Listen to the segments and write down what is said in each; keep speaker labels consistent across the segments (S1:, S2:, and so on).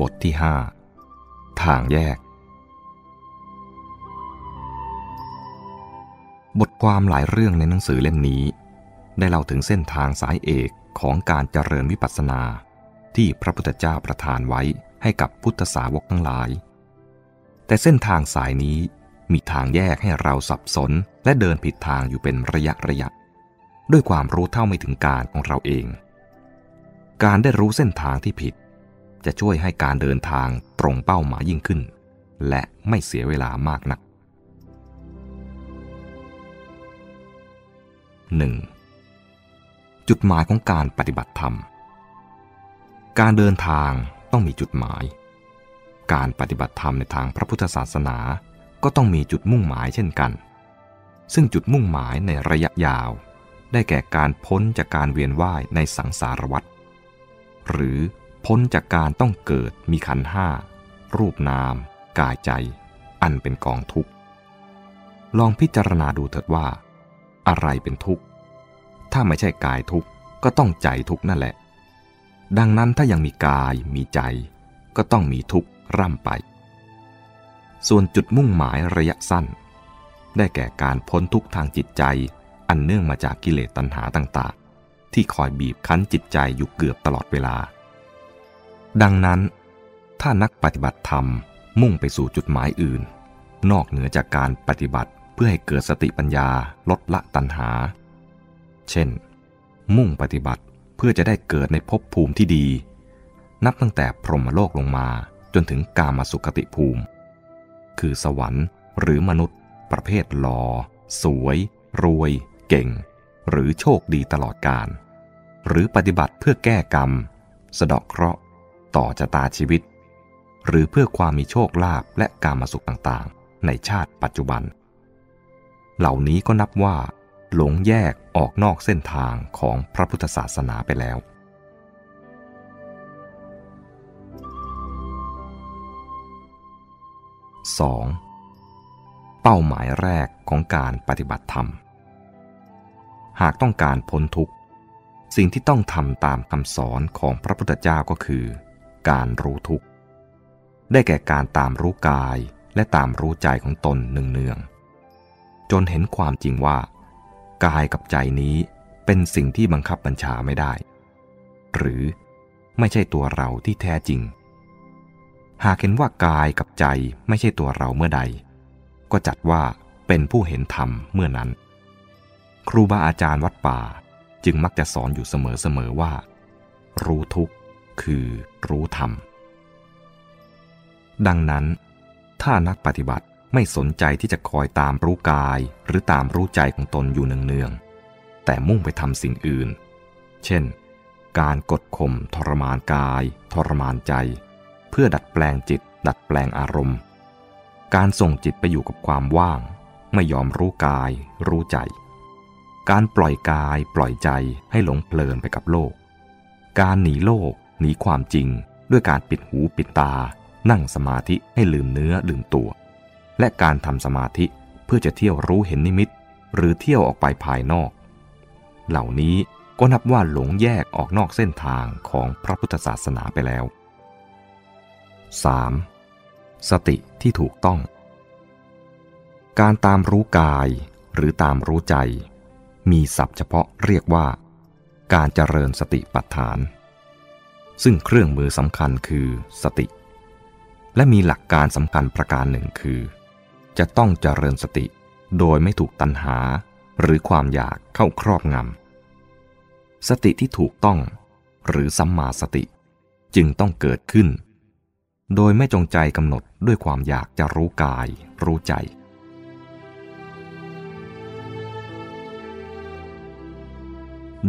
S1: บทที่ห้าทางแยก บทความหลายเรื่องในหนังสือเล่มนี้ ได้เล่าถึงเส้นทางสายเอกของการเจริญวิปัสสนาที่พระพุทธเจ้าประทานไว้ ให้กับพุทธสาวกทั้งหลาย แต่เส้นทางสายนี้มีทางแยกให้เราสับสนและเดินผิดทางอยู่เป็นระยะระยะ ด้วยความรู้เท่าไม่ถึงการของเราเอง การได้รู้เส้นทางที่ผิด จะช่วยให้การเดินทางตรงเป้าหมายยิ่งขึ้น และไม่เสียเวลามากนัก 1. จุดหมายของการปฏิบัติธรรม การเดินทาง ต้องมีจุดหมาย การปฏิบัติธรรมในทางพระพุทธศาสนา ก็ต้องมีจุดมุ่งหมายเช่นกัน ซึ่งจุดมุ่งหมายในระยะยาว ได้แก่การพ้นจากการเวียนว่ายในสังสารวัฏหรือพ้นจากการต้องเกิดมีขันห้า รูปนาม กายใจ อันเป็นกองทุกข์ ลองพิจารณาดูเถิดว่า อะไรเป็นทุกข์ ถ้าไม่ใช่กายทุกข์ก็ต้องใจทุกข์นั่นแหละ ดังนั้นถ้ายังมีกายมีใจ ก็ต้องมีทุกข์ร่ำไป ส่วนจุดมุ่งหมายระยะสั้น ได้แก่การพ้นทุกข์ทางจิตใจ อันเนื่องมาจากกิเลสตัณหาต่างๆ ที่คอยบีบคั้นจิตใจอยู่เกือบตลอดเวลา ดังนั้น ถ้านักปฏิบัติธรรมมุ่งไปสู่จุดหมายอื่น นอกเหนือจากการปฏิบัติเพื่อให้เกิดสติปัญญาลดละตัณหา เช่น มุ่งปฏิบัติ เพื่อจะได้เกิดในภพภูมิที่ดี นับตั้งแต่พรหมโลกลงมาจนถึงกามาสุขติภูมิ คือสวรรค์หรือมนุษย์ ประเภทหลอ่อสวย รวย เก่ง หรือโชคดีตลอดกาลหรือปฏิบัติเพื่อแก้กรรม สะเดาะเคราะห์ ต่อชะตาชีวิต หรือเพื่อความมีโชคลาภและกามาสุขต่างๆ ในชาติปัจจุบัน เหล่านี้ก็นับว่า หลงแยกออกนอกเส้นทางของพระพุทธศาสนาไปแล้ว 2. เป้าหมายแรกของการปฏิบัติธรรม หากต้องการพ้นทุกข์ สิ่งที่ต้องทำตามคำสอนของพระพุทธเจ้าก็คือ การรู้ทุกข์ ได้แก่การตามรู้กายและตามรู้ใจของตนเนือง จนเห็นความจริงว่า กายกับใจนี้เป็นสิ่งที่บังคับบัญชาไม่ได้ หรือไม่ใช่ตัวเราที่แท้จริง หากเห็นว่ากายกับใจไม่ใช่ตัวเราเมื่อใด ก็จัดว่าเป็นผู้เห็นธรรมเมื่อนั้น ครูบาอาจารย์วัดป่าจึงมักจะสอนอยู่เสมอๆว่า รู้ทุกข์คือรู้ธรรม ดังนั้นถ้านักปฏิบัติ ไม่สนใจที่จะคอยตามรู้กายหรือตามรู้ใจของตนอยู่เนืองๆ แต่มุ่งไปทำสิ่งอื่น เช่น การกดข่มทรมานกาย ทรมานใจ เพื่อดัดแปลงจิต ดัดแปลงอารมณ์ การส่งจิตไปอยู่กับความว่าง ไม่ยอมรู้กาย รู้ใจ การปล่อยกายปล่อยใจให้หลงเพลินไปกับโลก การหนีโลก หนีความจริง ด้วยการปิดหูปิดตา นั่งสมาธิให้ลืมเนื้อลืมตัว และการทำสมาธิเพื่อจะเที่ยวรู้เห็นนิมิต หรือเที่ยวออกไปภายนอก เหล่านี้ก็นับว่าหลงแยกออกนอกเส้นทางของพระพุทธศาสนาไปแล้ว 3. สติที่ถูกต้อง การตามรู้กายหรือตามรู้ใจ มีศัพท์เฉพาะเรียกว่า การเจริญสติปัฏฐาน ซึ่งเครื่องมือสำคัญคือสติ และมีหลักการสำคัญประการหนึ่งคือ จะต้องเจริญสติ โดยไม่ถูกตัณหาหรือความอยากเข้าครอบงำ สติที่ถูกต้องหรือสัมมาสติจึงต้องเกิดขึ้น โดยไม่จงใจกำหนดด้วยความอยากจะรู้กาย รู้ใจ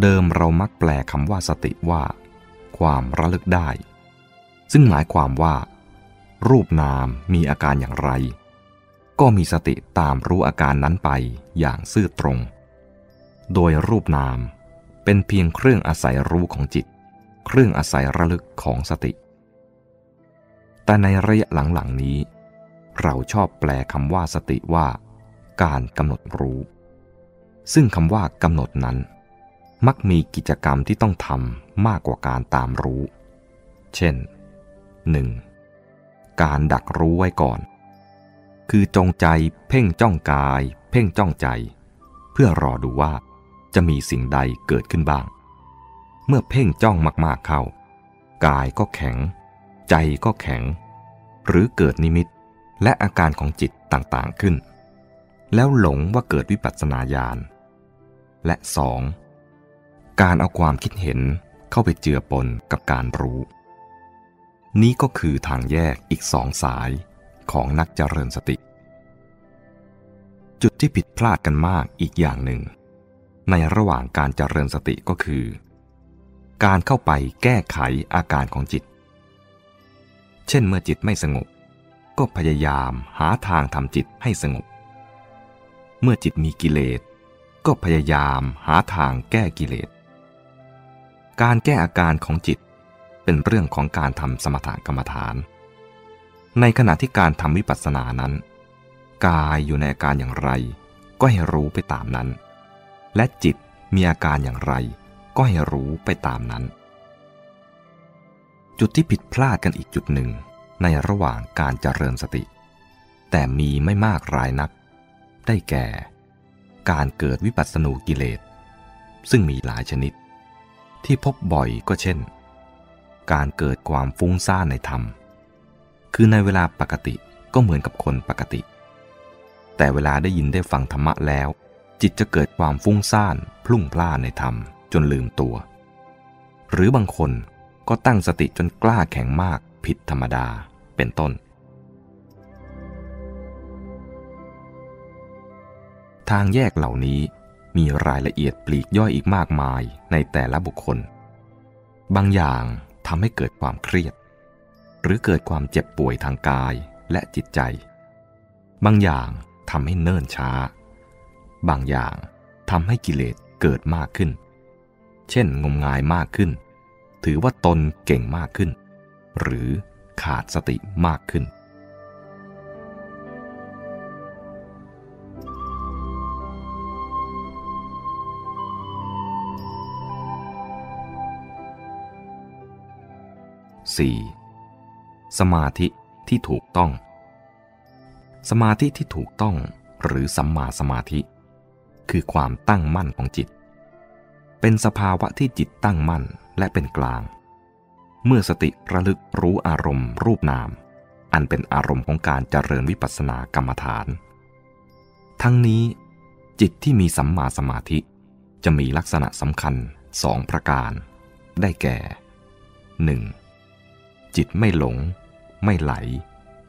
S1: เดิมเรามักแปลคำว่าสติว่า ความระลึกได้ ซึ่งหมายความว่า รูปนามมีอาการอย่างไร ก็มีสติตามรู้อาการนั้นไปอย่างซื่อตรง โดยรูปนามเป็นเพียงเครื่องอาศัยรู้ของจิต เครื่องอาศัยระลึกของสติ แต่ในระยะหลังๆนี้ เราชอบแปลคำว่าสติว่า การกำหนดรู้ ซึ่งคำว่ากำหนดนั้น มักมีกิจกรรมที่ต้องทำมากกว่าการตามรู้ เช่น 1. การดักรู้ไว้ก่อน คือจงใจเพ่งจ้องกาย เพ่งจ้องใจ เพื่อรอดูว่าจะมีสิ่งใดเกิดขึ้นบ้าง เมื่อเพ่งจ้องมากๆเข้า กายก็แข็ง ใจก็แข็ง หรือเกิดนิมิตและอาการของจิตต่างๆขึ้น แล้วหลงว่าเกิดวิปัสสนาญาณ และสองการเอาความคิดเห็นเข้าไปเจือปนกับการรู้ นี้ก็คือทางแยกอีกสองสาย ของนักเจริญสติ จุดที่ผิดพลาดกันมากอีกอย่างหนึ่ง ในระหว่างการเจริญสติก็คือ การเข้าไปแก้ไขอาการของจิต เช่นเมื่อจิตไม่สงบ ก็พยายามหาทางทำจิตให้สงบ เมื่อจิตมีกิเลสก็พยายามหาทางแก้กิเลส การแก้อาการของจิตเป็นเรื่องของการทำสมถกรรมฐาน ในขณะที่การทำวิปัสสนานั้น กายอยู่ในอาการอย่างไร ก็ให้รู้ไปตามนั้น และจิตมีอาการอย่างไร ก็ให้รู้ไปตามนั้น จุดที่ผิดพลาดกันอีกจุดหนึ่ง ในระหว่างการเจริญสติ แต่มีไม่มากรายนัก ได้แก่ การเกิดวิปัสสนูกิเลส ซึ่งมีหลายชนิด ที่พบบ่อยก็เช่น การเกิดความฟุ้งซ่านในธรรม คือในเวลาปกติก็เหมือนกับคนปกติ แต่เวลาได้ยินได้ฟังธรรมะแล้ว จิตจะเกิดความฟุ้งซ่าน พลุ่งพล่านในธรรมจนลืมตัว หรือบางคนก็ตั้งสติจนกล้าแข็งมากผิดธรรมดาเป็นต้น ทางแยกเหล่านี้มีรายละเอียดปลีกย่อยอีกมากมายในแต่ละบุคคล บางอย่างทำให้เกิดความเครียด หรือเกิดความเจ็บป่วยทางกายและจิตใจ บางอย่างทำให้เนิ่นช้า บางอย่างทำให้กิเลสเกิดมากขึ้น เช่นงมงายมากขึ้น ถือว่าตนเก่งมากขึ้น หรือขาดสติมากขึ้น 4. สมาธิที่ถูกต้อง สมาธิที่ถูกต้องหรือสัมมาสมาธิ คือความตั้งมั่นของจิต เป็นสภาวะที่จิตตั้งมั่นและเป็นกลาง เมื่อสติระลึกรู้อารมณ์ รูปนาม อันเป็นอารมณ์ของการเจริญวิปัสสนากรรมฐาน ทั้งนี้ จิตที่มีสัมมาสมาธิจะมีลักษณะสำคัญสองประการ ได้แก่ 1. จิตไม่หลง ไม่ไหล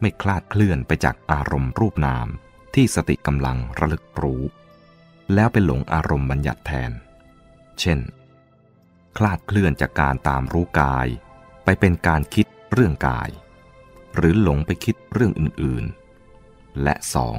S1: ไม่คลาดเคลื่อนไปจากอารมณ์รูปนามที่สติกำลังระลึกรู้ แล้วไปหลงอารมณ์บัญญัติแทน เช่น คลาดเคลื่อนจากการตามรู้กาย ไปเป็นการคิดเรื่องกาย หรือหลงไปคิดเรื่องอื่นๆ และสอง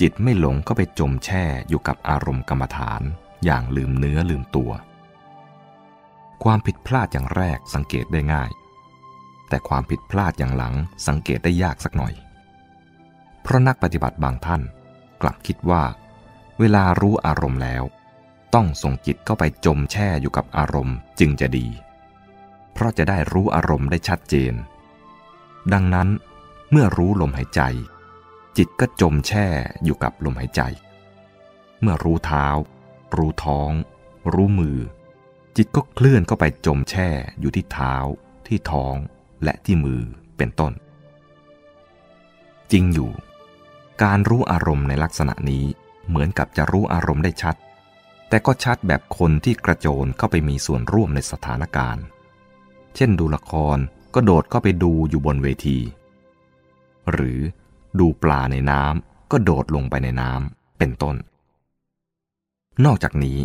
S1: จิตไม่หลงก็ไปจมแช่อยู่กับอารมณ์กรรมฐานอย่างลืมเนื้อลืมตัว ความผิดพลาดอย่างแรกสังเกตได้ง่าย แต่ความผิดพลาดอย่างหลังสังเกตได้ยากสักหน่อย เพราะนักปฏิบัติบางท่านกลับคิดว่า เวลารู้อารมณ์แล้ว ต้องส่งจิตเข้าไปจมแช่อยู่กับอารมณ์จึงจะดี เพราะจะได้รู้อารมณ์ได้ชัดเจน ดังนั้นเมื่อรู้ลมหายใจ จิตก็จมแช่อยู่กับลมหายใจ เมื่อรู้เท้า รู้ท้อง รู้มือ จิตก็เคลื่อนเข้าไปจมแช่อยู่ที่เท้า ที่ท้อง และที่มือเป็นต้น จริงอยู่ การรู้อารมณ์ในลักษณะนี้เหมือนกับจะรู้อารมณ์ได้ชัด แต่ก็ชัดแบบคนที่กระโจนเข้าไปมีส่วนร่วมในสถานการณ์ เช่นดูละครก็โดดเข้าไปดูอยู่บนเวที หรือดูปลาในน้ำก็โดดลงไปในน้ำเป็นต้น นอกจากนี้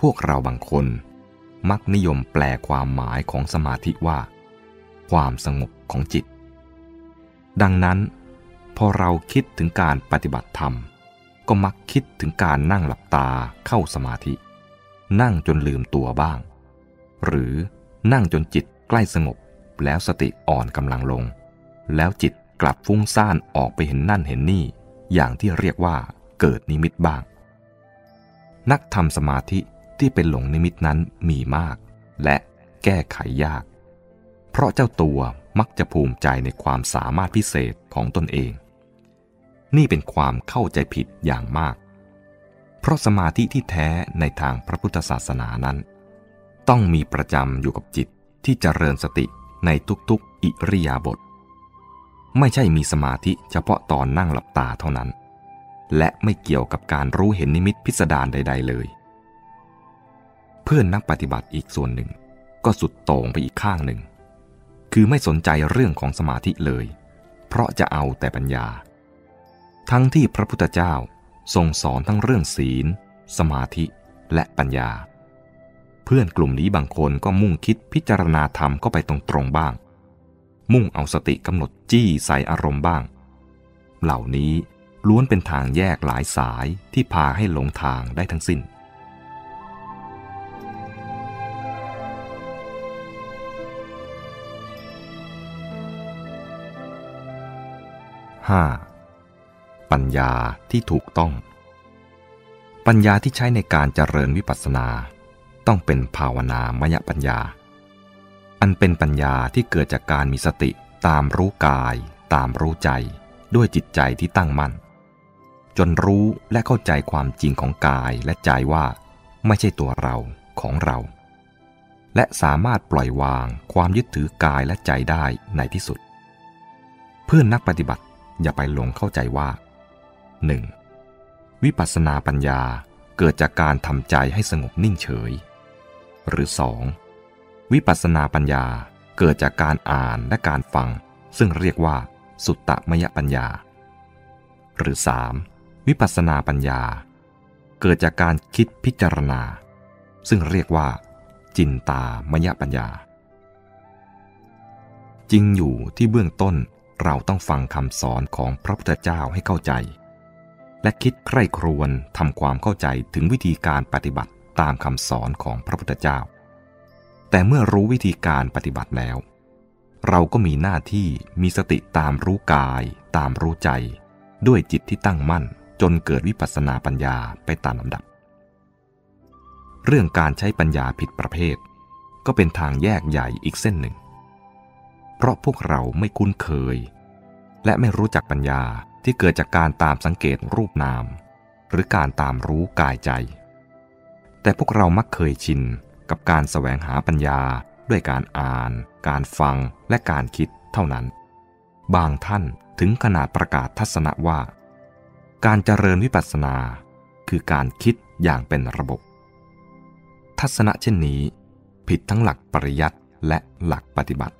S1: พวกเราบางคนมักนิยมแปลความหมายของสมาธิว่า ความสงบของจิต ดังนั้น พอเราคิดถึงการปฏิบัติธรรม ก็มักคิดถึงการนั่งหลับตาเข้าสมาธิ นั่งจนลืมตัวบ้าง หรือนั่งจนจิตใกล้สงบแล้วสติอ่อนกำลังลง แล้วจิตกลับฟุ้งซ่านออกไปเห็นนั่นเห็นนี่ อย่างที่เรียกว่าเกิดนิมิตบ้าง นักทำสมาธิที่เป็นหลงนิมิตนั้นมีมาก และแก้ไขยาก เพราะเจ้าตัวมักจะภูมิใจในความสามารถพิเศษของตนเอง นี่เป็นความเข้าใจผิดอย่างมาก เพราะสมาธิที่แท้ในทางพระพุทธศาสนานั้น ต้องมีประจำอยู่กับจิตที่จเจริญสติในทุกๆอิริยาบถไม่ใช่มีสมาธิเฉพาะตอนนั่งหลับตาเท่านั้น และไม่เกี่ยวกับการรู้เห็นนิมิตพิสดารใด ๆ เลย เพื่อนนักปฏิบัติอีกส่วนหนึ่ง ก็สุดโต่งไปอีกข้างหนึ่ง คือไม่สนใจเรื่องของสมาธิเลย เพราะจะเอาแต่ปัญญา ทั้งที่พระพุทธเจ้าทรงสอนทั้งเรื่องศีล สมาธิและปัญญา เพื่อนกลุ่มนี้บางคนก็มุ่งคิดพิจารณาธรรมก็ไปตรงๆบ้าง มุ่งเอาสติกำหนดจี้ใส่อารมณ์บ้าง เหล่านี้ล้วนเป็นทางแยกหลายสายที่พาให้หลงทางได้ทั้งสิ้น 5. ปัญญาที่ถูกต้อง ปัญญาที่ใช้ในการเจริญวิปัสสนา ต้องเป็นภาวนามยปัญญา อันเป็นปัญญาที่เกิดจากการมีสติตามรู้กาย ตามรู้ใจ ด้วยจิตใจที่ตั้งมั่น จนรู้และเข้าใจความจริงของกายและใจว่า ไม่ใช่ตัวเราของเรา และสามารถปล่อยวางความยึดถือกายและใจได้ในที่สุด เพื่อนนักปฏิบัติ อย่าไปหลงเข้าใจว่า 1. วิปัสสนาปัญญาเกิดจากการทำใจให้สงบนิ่งเฉย หรือ 2. วิปัสสนาปัญญาเกิดจากการอ่านและการฟัง ซึ่งเรียกว่า สุตตมยปัญญา หรือ 3. วิปัสสนาปัญญา เกิดจากการคิดพิจารณา ซึ่งเรียกว่า จินตามยปัญญา จริงอยู่ที่เบื้องต้น เราต้องฟังคำสอนของพระพุทธเจ้าให้เข้าใจ และคิดใคร่ครวญทำความเข้าใจถึงวิธีการปฏิบัติตามคำสอนของพระพุทธเจ้า แต่เมื่อรู้วิธีการปฏิบัติแล้ว เราก็มีหน้าที่มีสติตามรู้กาย ตามรู้ใจ ด้วยจิตที่ตั้งมั่นจนเกิดวิปัสสนาปัญญาไปตามลำดับ เรื่องการใช้ปัญญาผิดประเภท ก็เป็นทางแยกใหญ่อีกเส้นหนึ่ง เพราะพวกเราไม่คุ้นเคย และไม่รู้จักปัญญาที่เกิดจากการตามสังเกตรูปนาม หรือการตามรู้กายใจ แต่พวกเรามักเคยชินกับการแสวงหาปัญญาด้วยการอ่าน การฟังและการคิดเท่านั้น บางท่านถึงขนาดประกาศทัศนะว่า การเจริญวิปัสสนา คือการคิดอย่างเป็นระบบ ทัศนะเช่นนี้ ผิดทั้งหลักปริยัติและหลักปฏิบัติ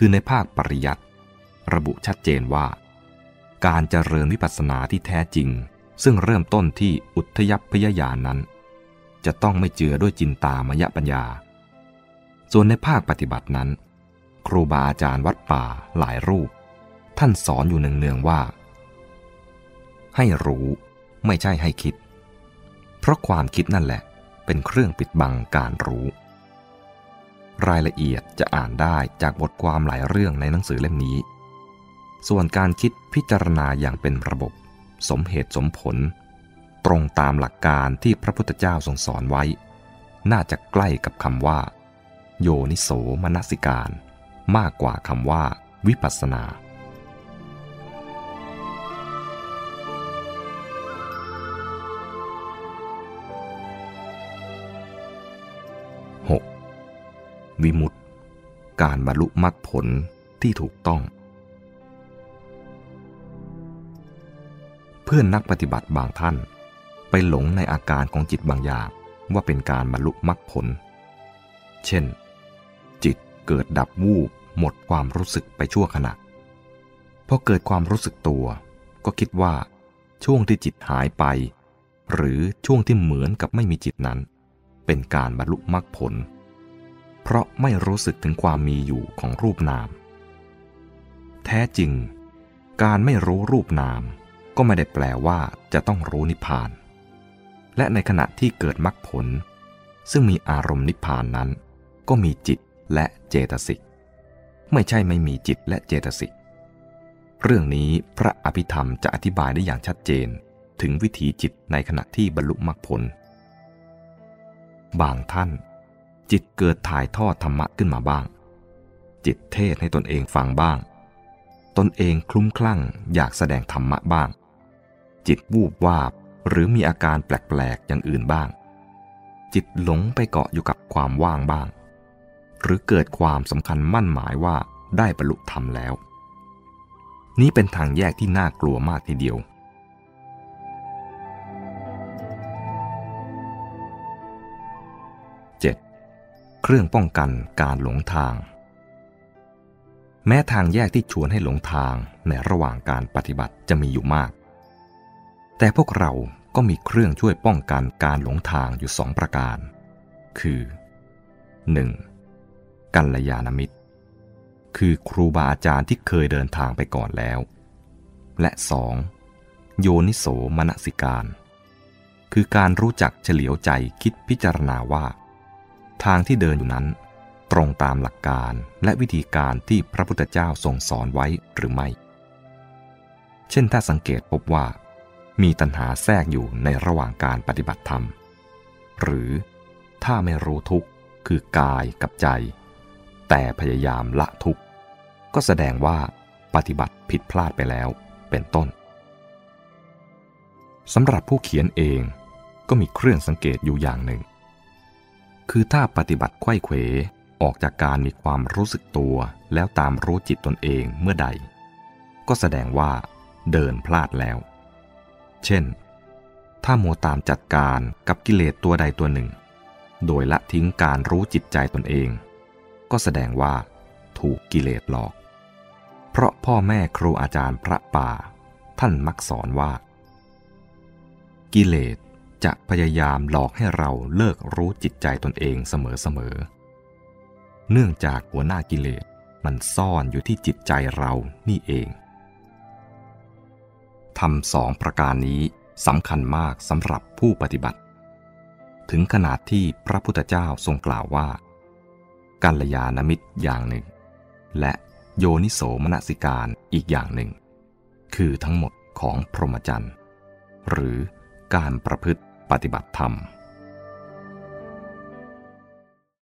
S1: คือในภาคปริยัติระบุชัดเจนว่า การเจริญวิปัสสนาที่แท้จริง ซึ่งเริ่มต้นที่อุทยพยญาณนั้น จะต้องไม่เจือด้วยจินตามยปัญญา ส่วนในภาคปฏิบัตินั้น ครูบาอาจารย์วัดป่าหลายรูป ท่านสอนอยู่เนืองๆว่า ให้รู้ไม่ใช่ให้คิด เพราะความคิดนั่นแหละเป็นเครื่องปิดบังการรู้ รายละเอียดจะอ่านได้จากบทความหลายเรื่องในหนังสือเล่มนี้ ส่วนการคิดพิจารณาอย่างเป็นระบบ สมเหตุสมผล ตรงตามหลักการที่พระพุทธเจ้าทรงสอนไว้ น่าจะใกล้กับคำว่า โยนิโสมนสิการ มากกว่าคำว่า วิปัสสนา วิมุตติ การบรรลุมรรคผลที่ถูกต้อง เพื่อนนักปฏิบัติบางท่าน ไปหลงในอาการของจิตบางอย่างว่าเป็นการบรรลุมรรคผล เช่น จิตเกิดดับวูบหมดความรู้สึกไปชั่วขณะพอเกิดความรู้สึกตัว ก็คิดว่า ช่วงที่จิตหายไป หรือช่วงที่เหมือนกับไม่มีจิตนั้น เป็นการบรรลุมรรคผล เพราะไม่รู้สึกถึงความมีอยู่ของรูปนาม แท้จริง การไม่รู้รูปนาม ก็ไม่ได้แปลว่าจะต้องรู้นิพพาน และในขณะที่เกิดมรรคผล ซึ่งมีอารมณ์นิพพานนั้น ก็มีจิตและเจตสิก ไม่ใช่ไม่มีจิตและเจตสิก เรื่องนี้พระอภิธรรมจะอธิบายได้อย่างชัดเจนถึงวิถีจิตในขณะที่บรรลุมรรคผล บางท่าน จิตเกิดถ่ายทอดธรรมะขึ้นมาบ้าง จิตเทศให้ตนเองฟังบ้าง ตนเองคลุ้มคลั่งอยากแสดงธรรมะบ้าง จิตวูบวาบหรือมีอาการแปลกๆอย่างอื่นบ้าง จิตหลงไปเกาะอยู่กับความว่างบ้าง หรือเกิดความสำคัญมั่นหมายว่าได้บรรลุธรรมแล้ว นี้เป็นทางแยกที่น่ากลัวมากทีเดียว เครื่องป้องกันการหลงทาง แม้ทางแยกที่ชวนให้หลงทางในระหว่างการปฏิบัติจะมีอยู่มาก แต่พวกเราก็มีเครื่องช่วยป้องกันการหลงทางอยู่สองประการ คือ 1. กัลยาณมิตร คือครูบาอาจารย์ที่เคยเดินทางไปก่อนแล้ว และ 2. โยนิโสมนสิการ คือการรู้จักเฉลียวใจคิดพิจารณาว่า ทางที่เดินอยู่นั้น ตรงตามหลักการและวิธีการที่พระพุทธเจ้าทรงสอนไว้หรือไม่ เช่นถ้าสังเกตพบว่า มีตัณหาแทรกอยู่ในระหว่างการปฏิบัติธรรม หรือถ้าไม่รู้ทุกข์คือกายกับใจ แต่พยายามละทุกข์ ก็แสดงว่าปฏิบัติผิดพลาดไปแล้วเป็นต้นสำหรับผู้เขียนเองก็มีเครื่องสังเกตอยู่อย่างหนึ่ง คือถ้าปฏิบัติไข้เขวออกจากการมีความรู้สึกตัวแล้วตามรู้จิตตนเองเมื่อใด ก็แสดงว่าเดินพลาดแล้ว เช่น ถ้าโมตามจัดการกับกิเลสตัวใดตัวหนึ่ง โดยละทิ้งการรู้จิตใจตนเอง ก็แสดงว่า ถูกกิเลสหลอก เพราะพ่อแม่ครูอาจารย์พระป่า ท่านมักสอนว่า กิเลส จะพยายามหลอกให้เราเลิกรู้จิตใจตนเองเสมอๆ เนื่องจากหัวหน้ากิเลสมันซ่อนอยู่ที่จิตใจเรานี่เองทำสองประการนี้สำคัญมากสำหรับผู้ปฏิบัติ ถึงขนาดที่พระพุทธเจ้าทรงกล่าวว่า กัลยาณมิตรอย่างหนึ่ง และโยนิโสมนสิการอีกอย่างหนึ่ง คือทั้งหมดของพรหมจรรย์ หรือการประพฤติ ปฏิบัติธรรม